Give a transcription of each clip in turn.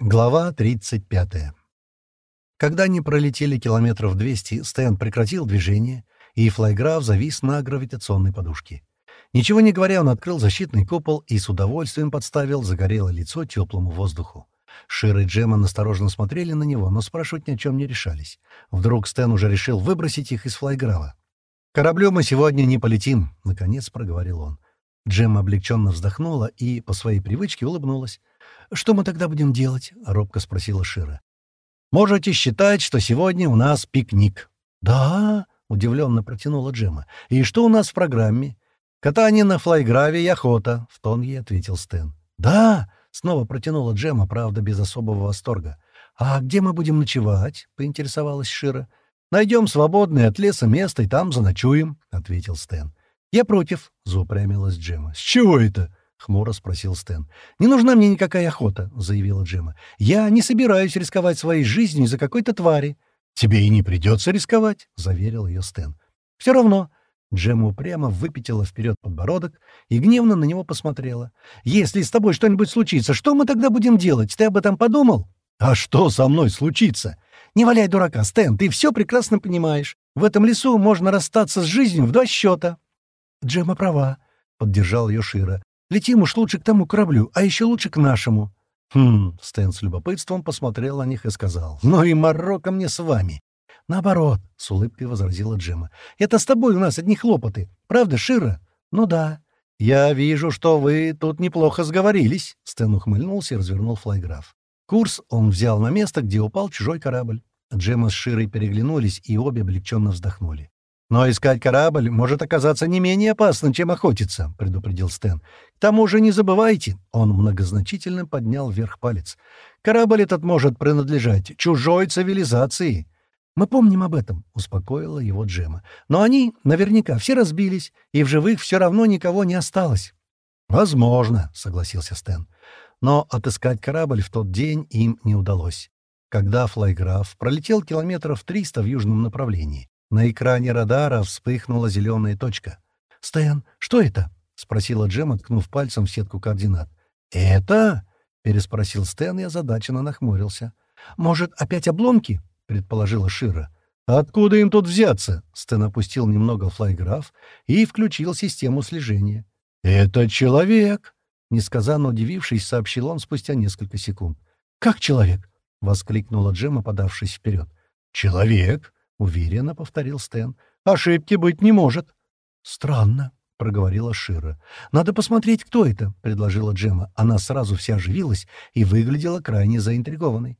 Глава 35. Когда они пролетели километров 200, Стэн прекратил движение, и флайграф завис на гравитационной подушке. Ничего не говоря, он открыл защитный купол и с удовольствием подставил загорелое лицо теплому воздуху. Шир и Джема осторожно смотрели на него, но спрашивать ни о чем не решались. Вдруг Стэн уже решил выбросить их из флайграва. «Кораблем мы сегодня не полетим», — наконец проговорил он. Джем облегченно вздохнула и, по своей привычке, улыбнулась. «Что мы тогда будем делать?» — робко спросила Шира. «Можете считать, что сегодня у нас пикник». «Да?» — удивленно протянула Джема. «И что у нас в программе?» «Катание на флайграве и охота», — в тон ей ответил Стэн. «Да!» — снова протянула Джема, правда, без особого восторга. «А где мы будем ночевать?» — поинтересовалась Шира. «Найдем свободное от леса место и там заночуем», — ответил Стэн. «Я против», — заупрямилась Джема. «С чего это?» — хмуро спросил Стэн. «Не нужна мне никакая охота», — заявила Джема. «Я не собираюсь рисковать своей жизнью из-за какой-то твари». «Тебе и не придется рисковать», — заверил ее Стэн. «Все равно». Джема упрямо выпятила вперед подбородок и гневно на него посмотрела. «Если с тобой что-нибудь случится, что мы тогда будем делать? Ты об этом подумал?» «А что со мной случится?» «Не валяй дурака, Стэн, ты все прекрасно понимаешь. В этом лесу можно расстаться с жизнью в два счета». «Джема права», — поддержал ее Шира. Летим уж лучше к тому кораблю, а еще лучше к нашему». «Хм...» — Стэн с любопытством посмотрел на них и сказал. «Ну и Марокко мне с вами». «Наоборот», — с улыбкой возразила Джема. «Это с тобой у нас одни хлопоты. Правда, Шира?» «Ну да». «Я вижу, что вы тут неплохо сговорились», — Стэн ухмыльнулся и развернул флайграф. Курс он взял на место, где упал чужой корабль. Джема с Широй переглянулись, и обе облегченно вздохнули. «Но искать корабль может оказаться не менее опасным, чем охотиться», — предупредил Стэн. «К тому же не забывайте», — он многозначительно поднял вверх палец, «корабль этот может принадлежать чужой цивилизации». «Мы помним об этом», — успокоила его Джема. «Но они наверняка все разбились, и в живых все равно никого не осталось». «Возможно», — согласился Стэн. Но отыскать корабль в тот день им не удалось. Когда флайграф пролетел километров триста в южном направлении, на экране радара вспыхнула зеленая точка. «Стэн, что это?» — спросила Джем, ткнув пальцем в сетку координат. «Это?» — переспросил Стэн и озадаченно нахмурился. «Может, опять обломки?» — предположила Шира. «Откуда им тут взяться?» — Стэн опустил немного флайграф и включил систему слежения. «Это человек!» — несказанно удивившись, сообщил он спустя несколько секунд. «Как человек?» — воскликнула Джема, подавшись вперед. «Человек!» — уверенно повторил Стэн. «Ошибки быть не может». «Странно», — проговорила Шира. «Надо посмотреть, кто это», — предложила Джема. Она сразу вся оживилась и выглядела крайне заинтригованной.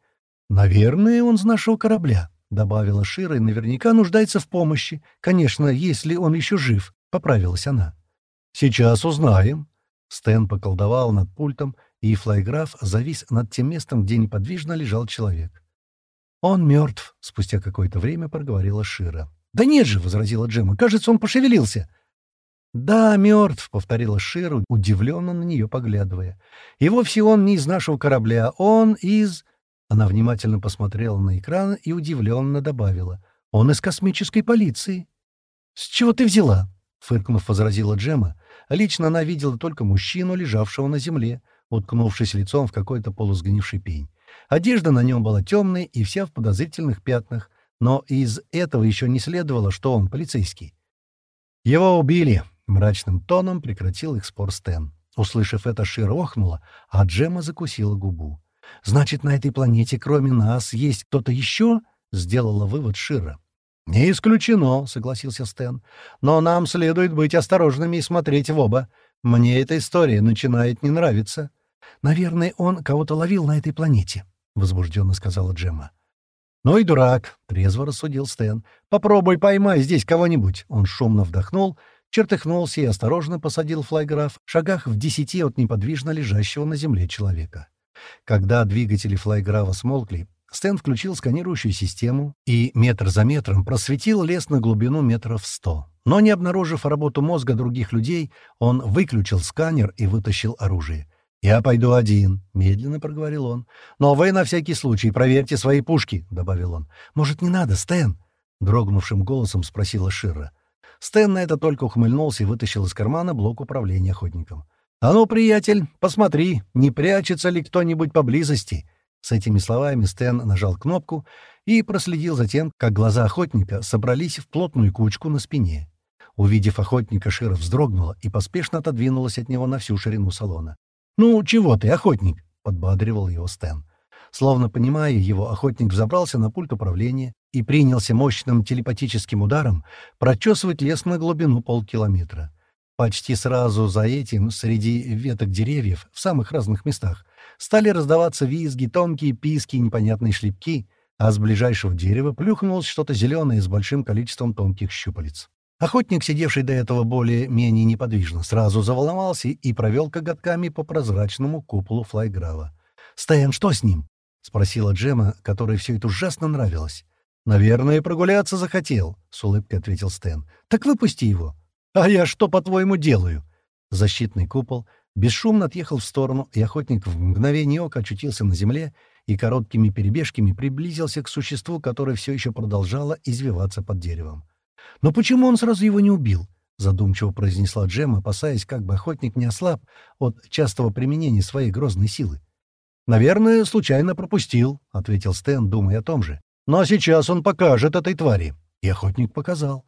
«Наверное, он с нашего корабля», — добавила Шира, и наверняка нуждается в помощи. Конечно, если он еще жив, — поправилась она. «Сейчас узнаем». Стэн поколдовал над пультом, и флайграф завис над тем местом, где неподвижно лежал человек. «Он мертв», — спустя какое-то время проговорила Шира. «Да нет же», — возразила Джема, — «кажется, он пошевелился». «Да, мертв», — повторила Шира, удивленно на нее поглядывая. «И вовсе он не из нашего корабля, он из...» Она внимательно посмотрела на экран и удивленно добавила. «Он из космической полиции». «С чего ты взяла?» — фыркнув, возразила Джема. Лично она видела только мужчину, лежавшего на земле, уткнувшись лицом в какой-то полусгнивший пень. Одежда на нем была темная и вся в подозрительных пятнах, но из этого еще не следовало, что он полицейский. «Его убили!» — мрачным тоном прекратил их спор Стэн. Услышав это, Шир охнула, а Джема закусила губу. «Значит, на этой планете, кроме нас, есть кто-то еще?» — сделала вывод Шира. «Не исключено», — согласился Стэн. «Но нам следует быть осторожными и смотреть в оба. Мне эта история начинает не нравиться». «Наверное, он кого-то ловил на этой планете», — возбужденно сказала Джемма. «Ну и дурак», — трезво рассудил Стэн. «Попробуй поймай здесь кого-нибудь». Он шумно вдохнул, чертыхнулся и осторожно посадил флайграф в шагах в десяти от неподвижно лежащего на земле человека. Когда двигатели флайграфа смолкли, Стэн включил сканирующую систему и метр за метром просветил лес на глубину метров сто. Но не обнаружив работу мозга других людей, он выключил сканер и вытащил оружие. «Я пойду один», — медленно проговорил он. «Но вы на всякий случай проверьте свои пушки», — добавил он. «Может, не надо, Стэн?» — дрогнувшим голосом спросила Ширра. Стэн на это только ухмыльнулся и вытащил из кармана блок управления охотником. «А ну, приятель, посмотри, не прячется ли кто-нибудь поблизости?» С этими словами Стэн нажал кнопку и проследил за тем, как глаза охотника собрались в плотную кучку на спине. Увидев охотника, Шира вздрогнула и поспешно отодвинулась от него на всю ширину салона. «Ну, чего ты, охотник?» — подбадривал его Стэн. Словно понимая его, охотник взобрался на пульт управления и принялся мощным телепатическим ударом прочесывать лес на глубину полкилометра. Почти сразу за этим, среди веток деревьев, в самых разных местах, стали раздаваться визги, тонкие писки и непонятные шлепки, а с ближайшего дерева плюхнулось что-то зеленое с большим количеством тонких щупалец. Охотник, сидевший до этого более-менее неподвижно, сразу заволновался и провел коготками по прозрачному куполу флайграва. «Стэн, что с ним?» — спросила Джема, которой все это ужасно нравилось. «Наверное, прогуляться захотел», — с улыбкой ответил Стэн. «Так выпусти его». «А я что, по-твоему, делаю?» Защитный купол бесшумно отъехал в сторону, и охотник в мгновение ока очутился на земле и короткими перебежками приблизился к существу, которое все еще продолжало извиваться под деревом. «Но почему он сразу его не убил?» — задумчиво произнесла Джем, опасаясь, как бы охотник не ослаб от частого применения своей грозной силы. «Наверное, случайно пропустил», — ответил Стэн, думая о том же. «Но сейчас он покажет этой твари». И охотник показал.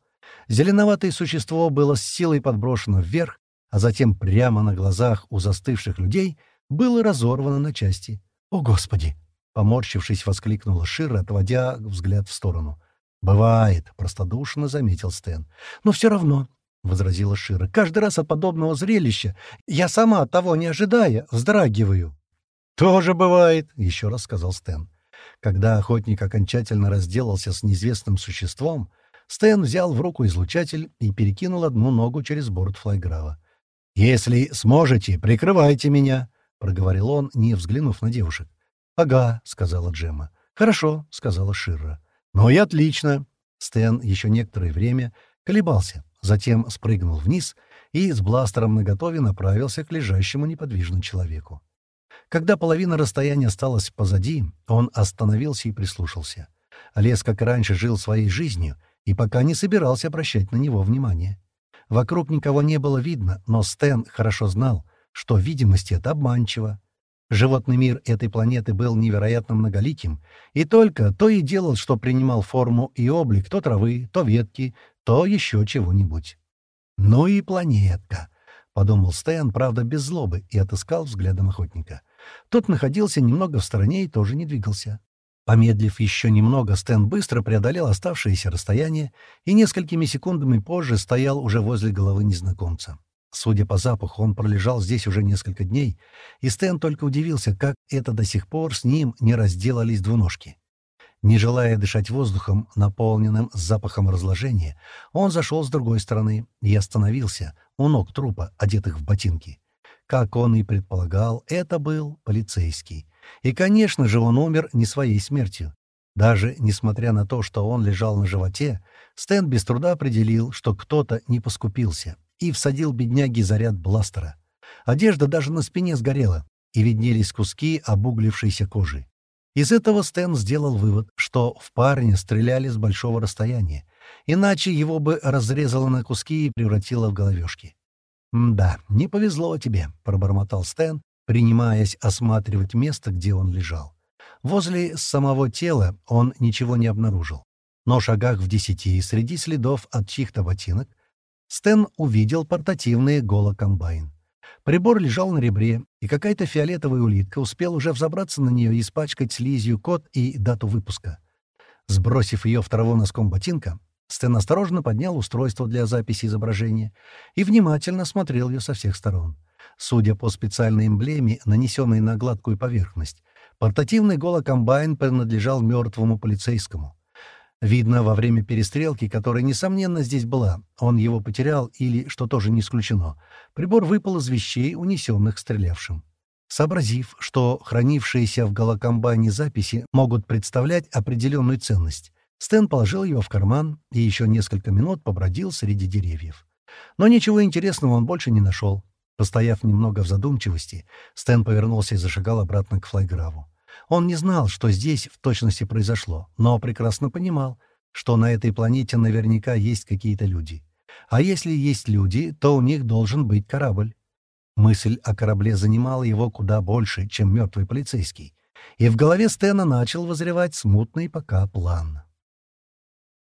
Зеленоватое существо было с силой подброшено вверх, а затем прямо на глазах у застывших людей было разорвано на части. «О, Господи!» — поморщившись, воскликнула Шира, отводя взгляд в сторону. «Бывает», — простодушно заметил Стэн. «Но все равно», — возразила Шира, — «каждый раз от подобного зрелища я сама, того не ожидая, вздрагиваю». «Тоже бывает», — еще раз сказал Стэн. Когда охотник окончательно разделался с неизвестным существом, Стэн взял в руку излучатель и перекинул одну ногу через борт флайграва. «Если сможете, прикрывайте меня», — проговорил он, не взглянув на девушек. «Ага», — сказала Джемма. «Хорошо», — сказала Ширра. «Ну и отлично». Стэн еще некоторое время колебался, затем спрыгнул вниз и с бластером наготове направился к лежащему неподвижному человеку. Когда половина расстояния осталась позади, он остановился и прислушался. Лес, как и раньше, жил своей жизнью и пока не собирался обращать на него внимание. Вокруг никого не было видно, но Стэн хорошо знал, что видимость это обманчиво. Животный мир этой планеты был невероятно многоликим, и только то и делал, что принимал форму и облик то травы, то ветки, то еще чего-нибудь. «Ну и планетка!» — подумал Стэн, правда, без злобы, и отыскал взглядом охотника. Тот находился немного в стороне и тоже не двигался. Помедлив еще немного, Стэн быстро преодолел оставшееся расстояние и несколькими секундами позже стоял уже возле головы незнакомца. Судя по запаху, он пролежал здесь уже несколько дней, и Стэн только удивился, как это до сих пор с ним не разделались двуножки. Не желая дышать воздухом, наполненным запахом разложения, он зашел с другой стороны и остановился у ног трупа, одетых в ботинки. Как он и предполагал, это был полицейский. И, конечно же, он умер не своей смертью. Даже несмотря на то, что он лежал на животе, Стэн без труда определил, что кто-то не поскупился, и всадил бедняги заряд бластера. Одежда даже на спине сгорела, и виднелись куски обуглившейся кожи. Из этого Стэн сделал вывод, что в парня стреляли с большого расстояния, иначе его бы разрезало на куски и превратило в головешки. «Да, не повезло тебе», — пробормотал Стэн, принимаясь осматривать место, где он лежал. Возле самого тела он ничего не обнаружил. Но шагах в десяти, среди следов от чьих-то ботинок, Стэн увидел портативный голокомбайн. Прибор лежал на ребре, и какая-то фиолетовая улитка успела уже взобраться на нее и испачкать слизью код и дату выпуска. Сбросив ее в траву носком ботинка, Стэн осторожно поднял устройство для записи изображения и внимательно смотрел ее со всех сторон. Судя по специальной эмблеме, нанесенной на гладкую поверхность, портативный голокомбайн принадлежал мертвому полицейскому. Видно, во время перестрелки, которая, несомненно, здесь была, он его потерял или, что тоже не исключено, прибор выпал из вещей, унесенных стрелявшим. Сообразив, что хранившиеся в голокомбайне записи могут представлять определенную ценность, Стэн положил его в карман и еще несколько минут побродил среди деревьев. Но ничего интересного он больше не нашел. Постояв немного в задумчивости, Стэн повернулся и зашагал обратно к флайграву. Он не знал, что здесь в точности произошло, но прекрасно понимал, что на этой планете наверняка есть какие-то люди. А если есть люди, то у них должен быть корабль. Мысль о корабле занимала его куда больше, чем мертвый полицейский. и в голове Стена начал возревать смутный пока план.